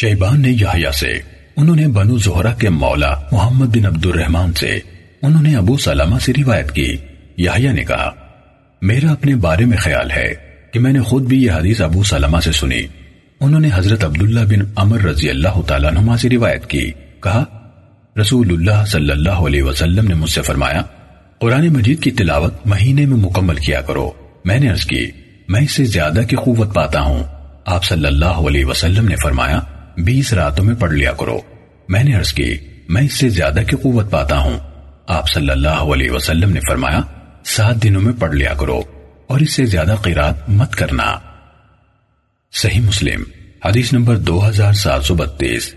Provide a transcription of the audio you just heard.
Shiban نے یحییٰ سے، انہوں نے بنو زہرہ کے مولا محمد بن عبد الرحمن سے، انہوں نے ابو سلامہ سے روایت کی۔ یحییٰ نے کہا، میرا اپنے بارے میں خیال ہے کہ میں نے خود بھی یہ حدیث ابو سلامہ سے سنی۔ انہوں نے حضرت عبداللہ بن عمر رضی اللہ تعالیٰ عنہ سے روایت کی۔ کہا رسول اللہ صلی اللہ علیہ وسلم نے مجھ سے فرمایا، قرآن مجید کی تلاوت مہینے میں مکمل کیا کرو۔ میں نے عرض کی، میں اس سے زیادہ کی قوت پاتا ہوں۔ آپ صلی اللہ علیہ وسلم نے فرمایا بیس راتوں میں پڑھ لیا کرو۔ میں نے عرض کی، میں اس سے زیادہ کی قوت پاتا ہوں۔ آپ صلی اللہ علیہ وسلم نے فرمایا، سات دنوں میں پڑھ لیا کرو اور اس سے زیادہ قیرات مت کرنا۔ صحیح مسلم، حدیث نمبر دو ہزار سات سو بتیس۔